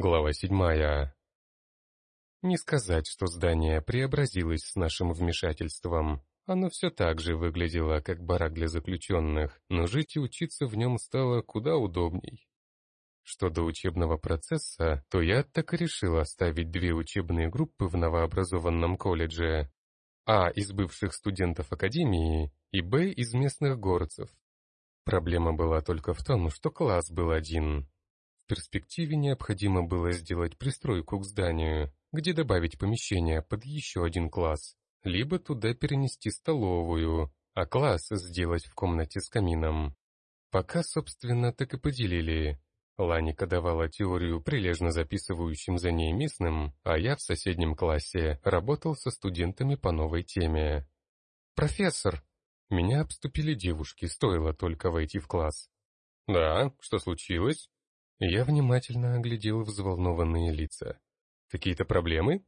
Глава седьмая. Не сказать, что здание преобразилось с нашим вмешательством. Оно все так же выглядело, как барак для заключенных, но жить и учиться в нем стало куда удобней. Что до учебного процесса, то я так и решил оставить две учебные группы в новообразованном колледже. А из бывших студентов академии и Б из местных горцев. Проблема была только в том, что класс был один, перспективе необходимо было сделать пристройку к зданию, где добавить помещение под еще один класс, либо туда перенести столовую, а класс сделать в комнате с камином. Пока, собственно, так и поделили. Ланика давала теорию прилежно записывающим за ней местным, а я в соседнем классе работал со студентами по новой теме. «Профессор!» Меня обступили девушки, стоило только войти в класс. «Да, что случилось?» Я внимательно оглядел взволнованные лица. «Какие-то проблемы?»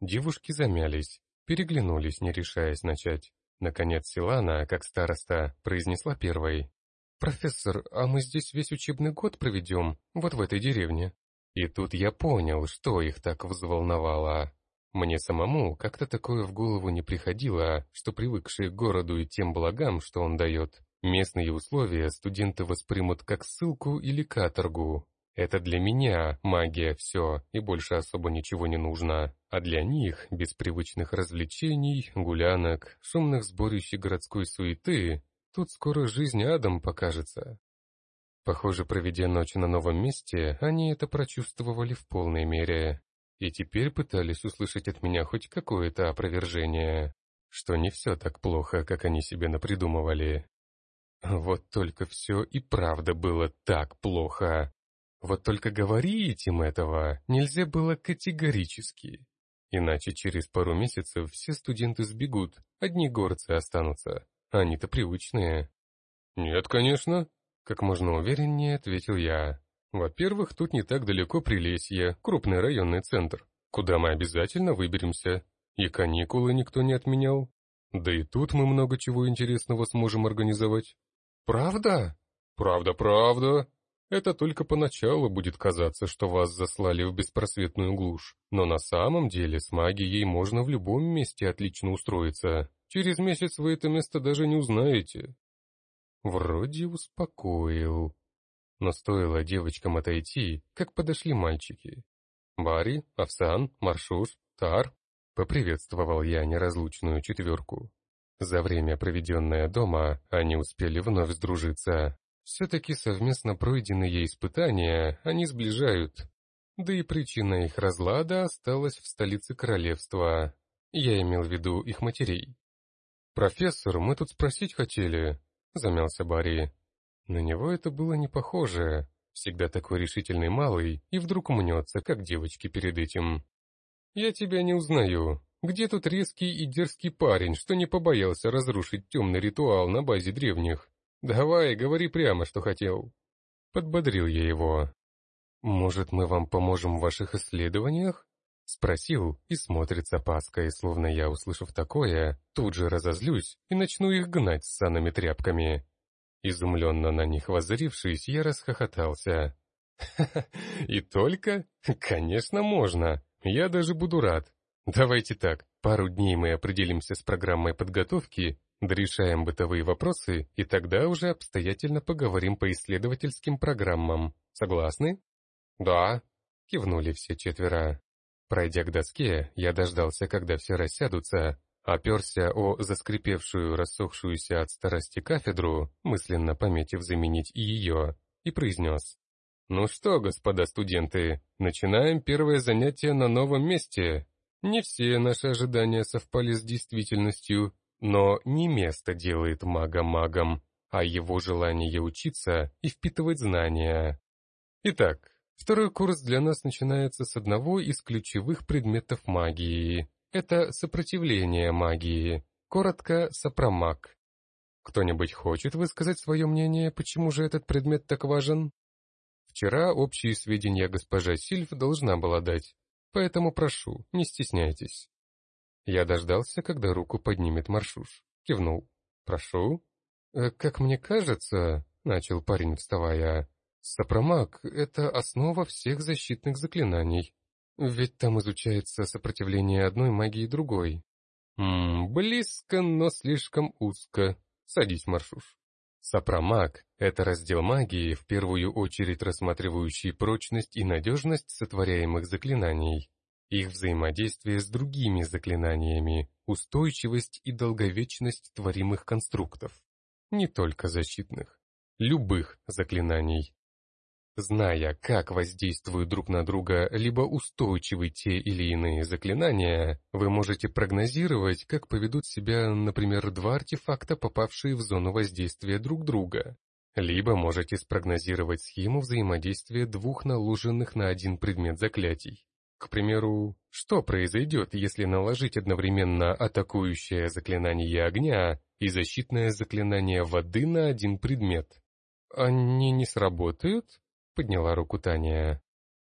Девушки замялись, переглянулись, не решаясь начать. Наконец Силана, как староста, произнесла первой. «Профессор, а мы здесь весь учебный год проведем, вот в этой деревне». И тут я понял, что их так взволновало. Мне самому как-то такое в голову не приходило, что привыкшие к городу и тем благам, что он дает, Местные условия студенты воспримут как ссылку или каторгу. Это для меня магия все, и больше особо ничего не нужно. А для них, без привычных развлечений, гулянок, шумных сборищ и городской суеты, тут скоро жизнь адом покажется. Похоже, проведя ночь на новом месте, они это прочувствовали в полной мере. И теперь пытались услышать от меня хоть какое-то опровержение, что не все так плохо, как они себе напридумывали. Вот только все и правда было так плохо. Вот только говорить им этого нельзя было категорически. Иначе через пару месяцев все студенты сбегут, одни горцы останутся. Они-то привычные. «Нет, конечно», — как можно увереннее ответил я. «Во-первых, тут не так далеко Прилесье, крупный районный центр, куда мы обязательно выберемся. И каникулы никто не отменял. Да и тут мы много чего интересного сможем организовать. «Правда?» «Правда, правда. Это только поначалу будет казаться, что вас заслали в беспросветную глушь. Но на самом деле с магией можно в любом месте отлично устроиться. Через месяц вы это место даже не узнаете». Вроде успокоил. Но стоило девочкам отойти, как подошли мальчики. Барри, Овсан, Маршуш, Тар. Поприветствовал я неразлучную четверку. За время, проведенное дома, они успели вновь сдружиться. Все-таки совместно пройденные испытания они сближают. Да и причина их разлада осталась в столице королевства. Я имел в виду их матерей. «Профессор, мы тут спросить хотели», — замялся Барри. На него это было не похоже. Всегда такой решительный малый, и вдруг мнется, как девочки перед этим. «Я тебя не узнаю», где тут резкий и дерзкий парень, что не побоялся разрушить темный ритуал на базе древних? Давай, говори прямо, что хотел. Подбодрил я его. Может, мы вам поможем в ваших исследованиях? Спросил и смотрит с опаской, словно я, услышав такое, тут же разозлюсь и начну их гнать с санными тряпками. Изумленно на них воззрившись, я расхохотался. «Ха-ха, и только? Конечно, можно. Я даже буду рад. Давайте так, пару дней мы определимся с программой подготовки, дорешаем бытовые вопросы, и тогда уже обстоятельно поговорим по исследовательским программам. Согласны? Да, кивнули все четверо. Пройдя к доске, я дождался, когда все рассядутся, оперся о заскрипевшую, рассохшуюся от старости кафедру, мысленно пометив заменить и ее, и произнес. «Ну что, господа студенты, начинаем первое занятие на новом месте. Не все наши ожидания совпали с действительностью, но не место делает мага магом, а его желание учиться и впитывать знания. Итак, второй курс для нас начинается с одного из ключевых предметов магии. Это сопротивление магии, коротко сопромаг. Кто-нибудь хочет высказать свое мнение, почему же этот предмет так важен? Вчера общие сведения госпожа Сильф должна была дать, Поэтому прошу, не стесняйтесь. Я дождался, когда руку поднимет Маршуш. Кивнул. Прошу. «Э, как мне кажется, начал парень, вставая, Сопромаг — это основа всех защитных заклинаний. Ведь там изучается сопротивление одной магии другой. Ммм, близко, но слишком узко. Садись, Маршуш. Сопромаг — это раздел магии, в первую очередь рассматривающий прочность и надежность сотворяемых заклинаний, их взаимодействие с другими заклинаниями, устойчивость и долговечность творимых конструктов. Не только защитных, любых заклинаний. Зная, как воздействуют друг на друга либо устойчивы те или иные заклинания, вы можете прогнозировать, как поведут себя, например, два артефакта, попавшие в зону воздействия друг друга. Либо можете спрогнозировать схему взаимодействия двух наложенных на один предмет заклятий. К примеру, что произойдет, если наложить одновременно атакующее заклинание огня и защитное заклинание воды на один предмет? Они не сработают? Подняла руку Таня.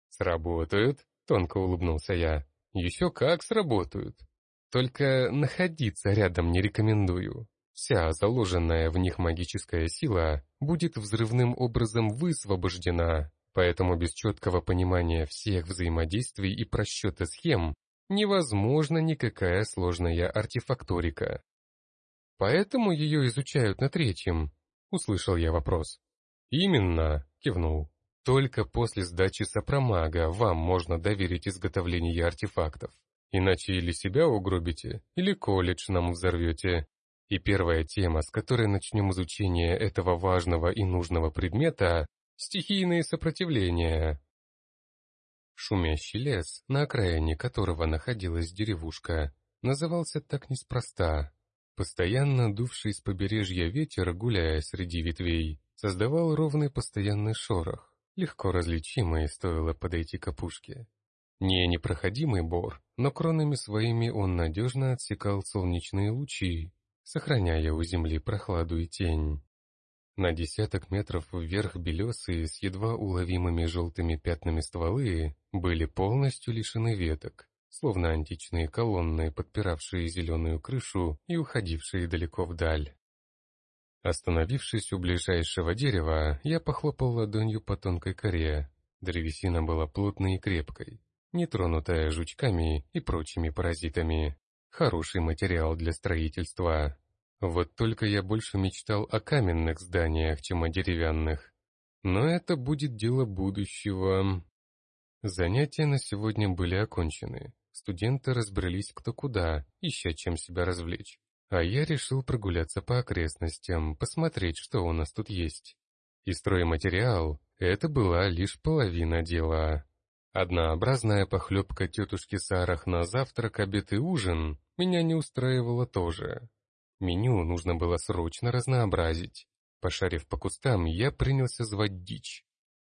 «Сработают?» — тонко улыбнулся я. «Еще как сработают. Только находиться рядом не рекомендую. Вся заложенная в них магическая сила будет взрывным образом высвобождена, поэтому без четкого понимания всех взаимодействий и просчета схем невозможна никакая сложная артефакторика. Поэтому ее изучают на третьем, услышал я вопрос. Именно, кивнул. Только после сдачи сопромага вам можно доверить изготовление артефактов. Иначе или себя угробите, или колледж нам взорвете. И первая тема, с которой начнем изучение этого важного и нужного предмета – стихийные сопротивления. Шумящий лес, на окраине которого находилась деревушка, назывался так неспроста. Постоянно дувший с побережья ветер, гуляя среди ветвей, создавал ровный постоянный шорох легко различимый, стоило подойти к опушке. Не непроходимый бор, но кронами своими он надежно отсекал солнечные лучи, сохраняя у земли прохладу и тень. На десяток метров вверх белесые с едва уловимыми желтыми пятнами стволы были полностью лишены веток, словно античные колонны, подпиравшие зеленую крышу и уходившие далеко вдаль. Остановившись у ближайшего дерева, я похлопал ладонью по тонкой коре. Древесина была плотной и крепкой, не тронутая жучками и прочими паразитами. Хороший материал для строительства. Вот только я больше мечтал о каменных зданиях, чем о деревянных. Но это будет дело будущего. Занятия на сегодня были окончены. Студенты разбрелись кто куда, ища чем себя развлечь. А я решил прогуляться по окрестностям, посмотреть, что у нас тут есть. И стройматериал — это была лишь половина дела. Однообразная похлебка тетушки Сарах на завтрак, обед и ужин меня не устраивала тоже. Меню нужно было срочно разнообразить. Пошарив по кустам, я принялся звать дичь.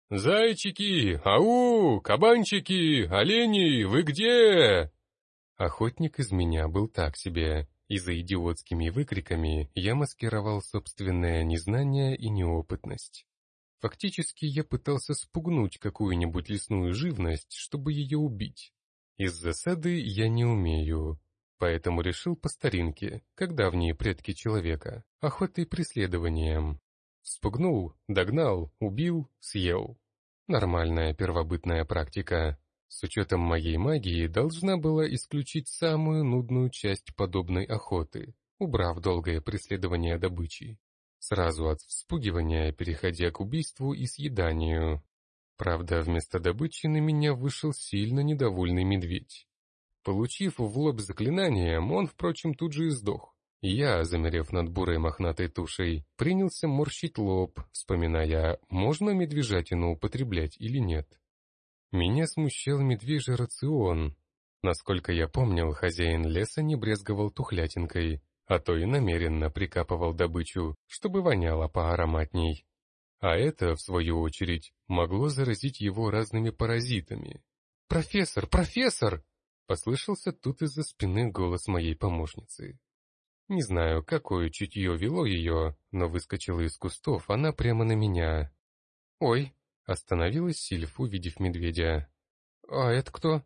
«Зайчики! Ау! Кабанчики! Олени! Вы где?» Охотник из меня был так себе, и за идиотскими выкриками я маскировал собственное незнание и неопытность. Фактически я пытался спугнуть какую-нибудь лесную живность, чтобы ее убить. Из засады я не умею, поэтому решил по старинке, как давние предки человека, охотой преследованием. Спугнул, догнал, убил, съел. Нормальная первобытная практика. С учетом моей магии должна была исключить самую нудную часть подобной охоты, убрав долгое преследование добычи. Сразу от вспугивания переходя к убийству и съеданию. Правда, вместо добычи на меня вышел сильно недовольный медведь. Получив в лоб заклинанием, он, впрочем, тут же и сдох. Я, замерев над бурой мохнатой тушей, принялся морщить лоб, вспоминая, можно медвежатину употреблять или нет. Меня смущал медвежий рацион. Насколько я помнил, хозяин леса не брезговал тухлятинкой, а то и намеренно прикапывал добычу, чтобы воняло поароматней. А это, в свою очередь, могло заразить его разными паразитами. «Профессор! Профессор!» — послышался тут из-за спины голос моей помощницы. Не знаю, какое чутье вело ее, но выскочила из кустов она прямо на меня. «Ой!» Остановилась Сильф, увидев медведя. «А это кто?»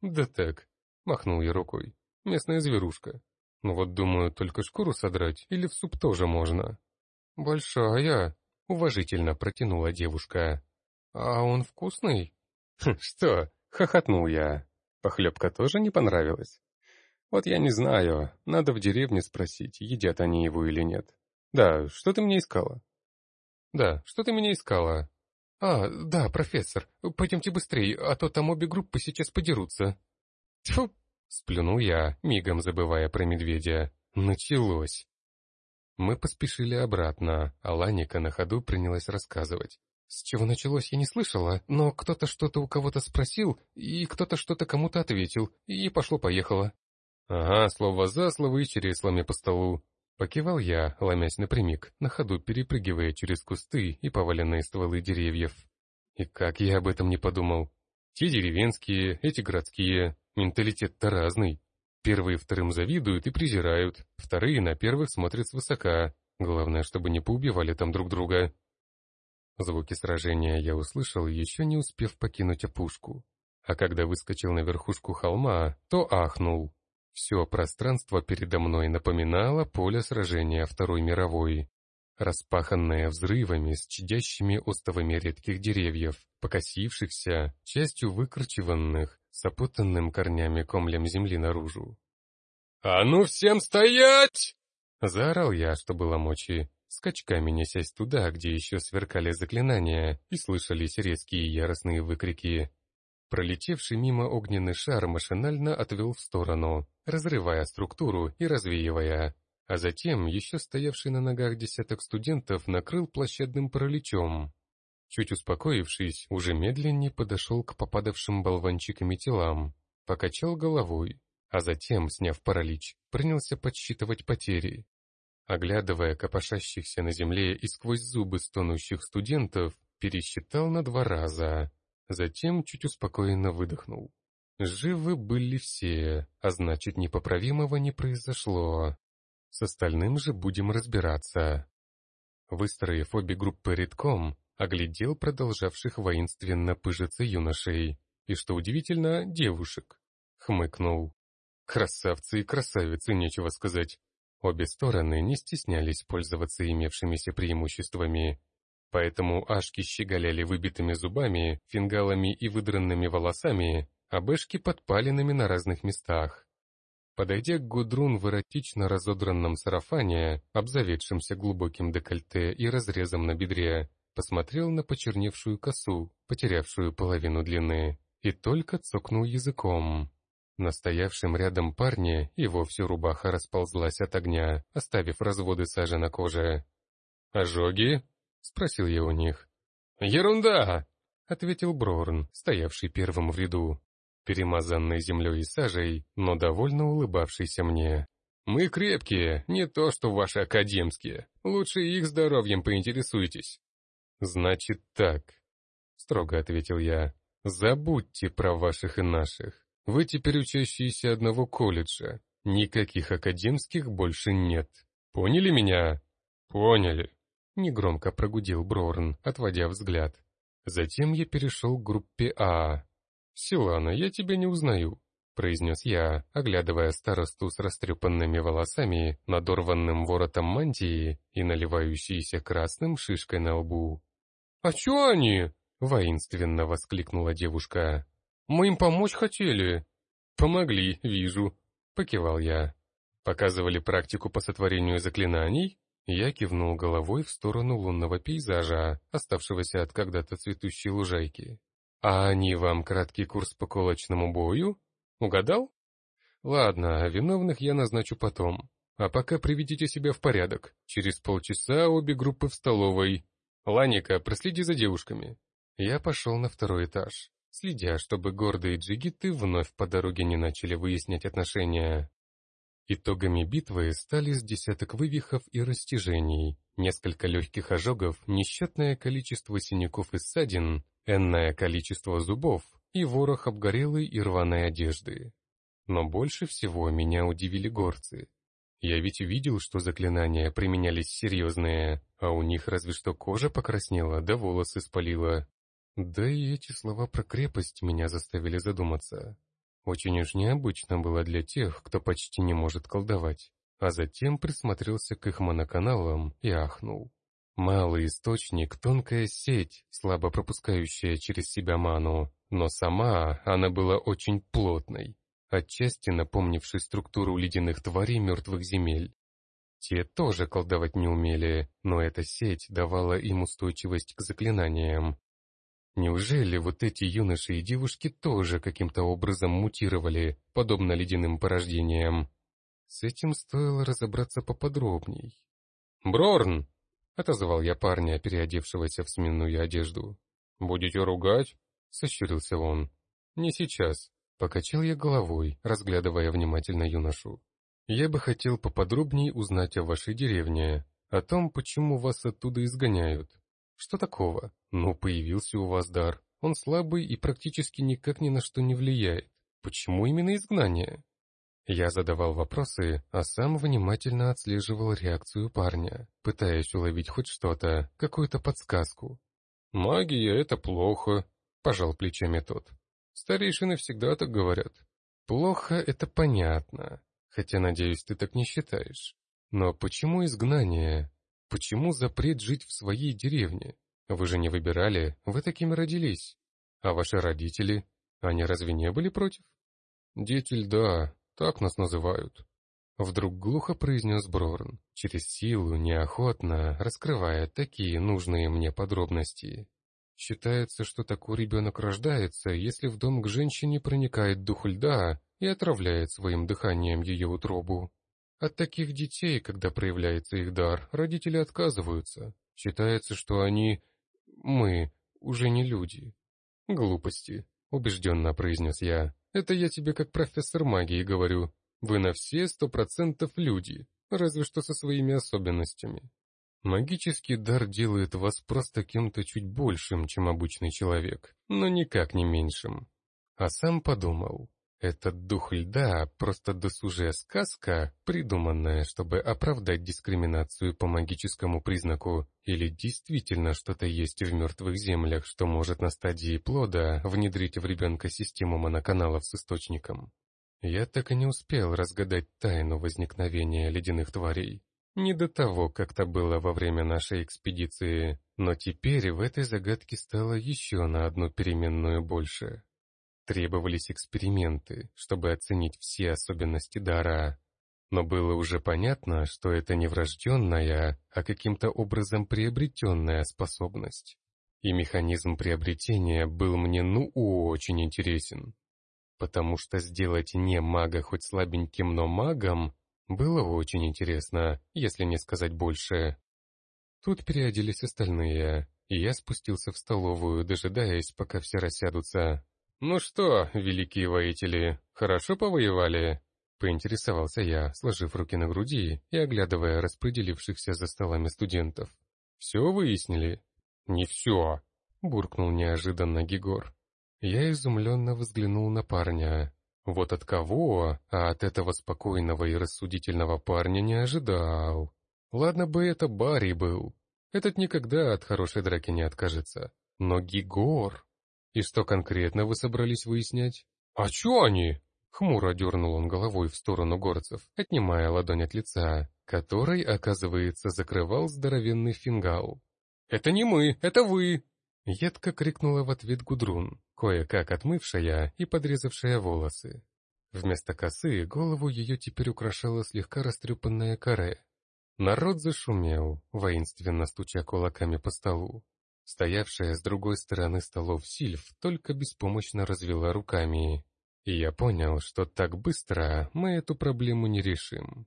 «Да так», — махнул я рукой. «Местная зверушка. Ну вот думаю, только шкуру содрать или в суп тоже можно». «Большая», — уважительно протянула девушка. «А он вкусный?» «Хм, «Что?» — хохотнул я. «Похлебка тоже не понравилась?» «Вот я не знаю. Надо в деревне спросить, едят они его или нет. Да, что ты мне искала?» «Да, что ты меня искала?» «А, да, профессор, пойдемте быстрее, а то там обе группы сейчас подерутся». «Тьфу!» — сплюнул я, мигом забывая про медведя. «Началось!» Мы поспешили обратно, а Ланика на ходу принялась рассказывать. С чего началось, я не слышала, но кто-то что-то у кого-то спросил, и кто-то что-то кому-то ответил, и пошло-поехало. Ага, слово за слово и череслами по столу. Покивал я, ломясь напрямик, на ходу перепрыгивая через кусты и поваленные стволы деревьев. И как я об этом не подумал. Те деревенские, эти городские, менталитет-то разный. Первые вторым завидуют и презирают, вторые на первых смотрят свысока. Главное, чтобы не поубивали там друг друга. Звуки сражения я услышал, еще не успев покинуть опушку. А когда выскочил на верхушку холма, то ахнул. Все пространство передо мной напоминало поле сражения Второй мировой, распаханное взрывами с чадящими остовами редких деревьев, покосившихся, частью выкорчеванных, с опутанным корнями комлем земли наружу. «А ну всем стоять!» Заорал я, что было мочи, скачками несясь туда, где еще сверкали заклинания, и слышались резкие яростные выкрики. Пролетевший мимо огненный шар машинально отвел в сторону, разрывая структуру и развеивая, а затем еще стоявший на ногах десяток студентов накрыл площадным параличом. Чуть успокоившись, уже медленнее подошел к попадавшим болванчиками телам, покачал головой, а затем, сняв паралич, принялся подсчитывать потери. Оглядывая копошащихся на земле и сквозь зубы стонущих студентов, пересчитал на два раза, затем чуть успокоенно выдохнул. Живы были все, а значит непоправимого не произошло. С остальным же будем разбираться. Выстроив обе группы редком, оглядел продолжавших воинственно пыжиться юношей, и, что удивительно, девушек. Хмыкнул. Красавцы и красавицы, нечего сказать. Обе стороны не стеснялись пользоваться имевшимися преимуществами. Поэтому ашки щеголяли выбитыми зубами, фингалами и выдранными волосами, а бэшки подпаленными на разных местах. Подойдя к Гудрун в эротично разодранном сарафане, обзаведшемся глубоким декольте и разрезом на бедре, посмотрел на почерневшую косу, потерявшую половину длины, и только цокнул языком. На стоявшем рядом парне и вовсе рубаха расползлась от огня, оставив разводы сажи на коже. «Ожоги?» — спросил я у них. «Ерунда!» — ответил Брорн, стоявший первым в ряду, перемазанный землей и сажей, но довольно улыбавшийся мне. «Мы крепкие, не то что ваши академские. Лучше их здоровьем поинтересуйтесь». «Значит так», — строго ответил я. «Забудьте про ваших и наших. Вы теперь учащиеся одного колледжа. Никаких академских больше нет. Поняли меня?» «Поняли», — негромко прогудел Брорн, отводя взгляд. Затем я перешел к группе А. «Силана, я тебя не узнаю», — произнес я, оглядывая старосту с растрепанными волосами, надорванным воротом мантии и наливающейся красным шишкой на лбу. «А чё они?» — воинственно воскликнула девушка. «Мы им помочь хотели». «Помогли, вижу», — покивал я. «Показывали практику по сотворению заклинаний?» Я кивнул головой в сторону лунного пейзажа, оставшегося от когда-то цветущей лужайки. «А они вам краткий курс по кулачному бою? Угадал?» «Ладно, виновных я назначу потом. А пока приведите себя в порядок. Через полчаса обе группы в столовой. «Ланика, проследи за девушками». Я пошел на второй этаж, следя, чтобы гордые джигиты вновь по дороге не начали выяснять отношения. Итогами битвы стали с десяток вывихов и растяжений, несколько легких ожогов, несчетное количество синяков и ссадин, энное количество зубов и ворох обгорелой и рваной одежды. Но больше всего меня удивили горцы. Я ведь видел, что заклинания применялись серьезные, а у них разве что кожа покраснела, да волосы спалила. Да и эти слова про крепость меня заставили задуматься. Очень уж необычно было для тех, кто почти не может колдовать. А затем присмотрелся к их моноканалам и ахнул. Малый источник — тонкая сеть, слабо пропускающая через себя ману, но сама она была очень плотной, отчасти напомнившей структуру ледяных тварей мертвых земель. Те тоже колдовать не умели, но эта сеть давала им устойчивость к заклинаниям. Неужели вот эти юноши и девушки тоже каким-то образом мутировали, подобно ледяным порождениям? С этим стоило разобраться поподробней. «Брорн!» — отозвал я парня, переодевшегося в сменную одежду. «Будете ругать?» — сощурился он. «Не сейчас», — покачал я головой, разглядывая внимательно юношу. «Я бы хотел поподробнее узнать о вашей деревне, о том, почему вас оттуда изгоняют. Что такого? Ну, появился у вас дар. Он слабый и практически никак ни на что не влияет. Почему именно изгнание?» Я задавал вопросы, а сам внимательно отслеживал реакцию парня, пытаясь уловить хоть что-то, какую-то подсказку. «Магия — это плохо», — пожал плечами тот. «Старейшины всегда так говорят». «Плохо — это понятно, хотя, надеюсь, ты так не считаешь. Но почему изгнание? Почему запрет жить в своей деревне? Вы же не выбирали, вы такими родились. А ваши родители, они разве не были против?» «Дети льда, так нас называют». Вдруг глухо произнес Брорн, через силу, неохотно, раскрывая такие нужные мне подробности. Считается, что такой ребенок рождается, если в дом к женщине проникает дух льда и отравляет своим дыханием ее утробу. От таких детей, когда проявляется их дар, родители отказываются. Считается, что они... мы уже не люди. Глупости, убежденно произнес я. Это я тебе как профессор магии говорю. Вы на все сто процентов люди, разве что со своими особенностями. Магический дар делает вас просто кем-то чуть большим, чем обычный человек, но никак не меньшим. А сам подумал, этот дух льда просто досужая сказка, придуманная, чтобы оправдать дискриминацию по магическому признаку, или действительно что-то есть в мертвых землях, что может на стадии плода внедрить в ребенка систему моноканалов с источником. Я так и не успел разгадать тайну возникновения ледяных тварей. Не до того, как-то было во время нашей экспедиции, но теперь в этой загадке стало еще на одну переменную больше. Требовались эксперименты, чтобы оценить все особенности дара. Но было уже понятно, что это не врожденная, а каким-то образом приобретенная способность. И механизм приобретения был мне ну очень интересен. Потому что сделать не мага хоть слабеньким, но магом было очень интересно, если не сказать больше. Тут переоделись остальные, и я спустился в столовую, дожидаясь, пока все рассядутся. «Ну что, великие воители, хорошо повоевали?» Поинтересовался я, сложив руки на груди и оглядывая распределившихся за столами студентов. «Все выяснили?» «Не все», — буркнул неожиданно Гигор. Я изумленно взглянул на парня. Вот от кого, а от этого спокойного и рассудительного парня не ожидал. Ладно бы это Барри был. Этот никогда от хорошей драки не откажется. Но Гигор... И что конкретно вы собрались выяснять? А чё они? Хмуро дернул он головой в сторону горцев, отнимая ладонь от лица, который, оказывается, закрывал здоровенный фингал. «Это не мы, это вы!» Едко крикнула в ответ Гудрун, кое-как отмывшая и подрезавшая волосы. Вместо косы голову ее теперь украшала слегка растрепанная каре. Народ зашумел, воинственно стуча кулаками по столу. Стоявшая с другой стороны столов Сильф только беспомощно развела руками. И я понял, что так быстро мы эту проблему не решим.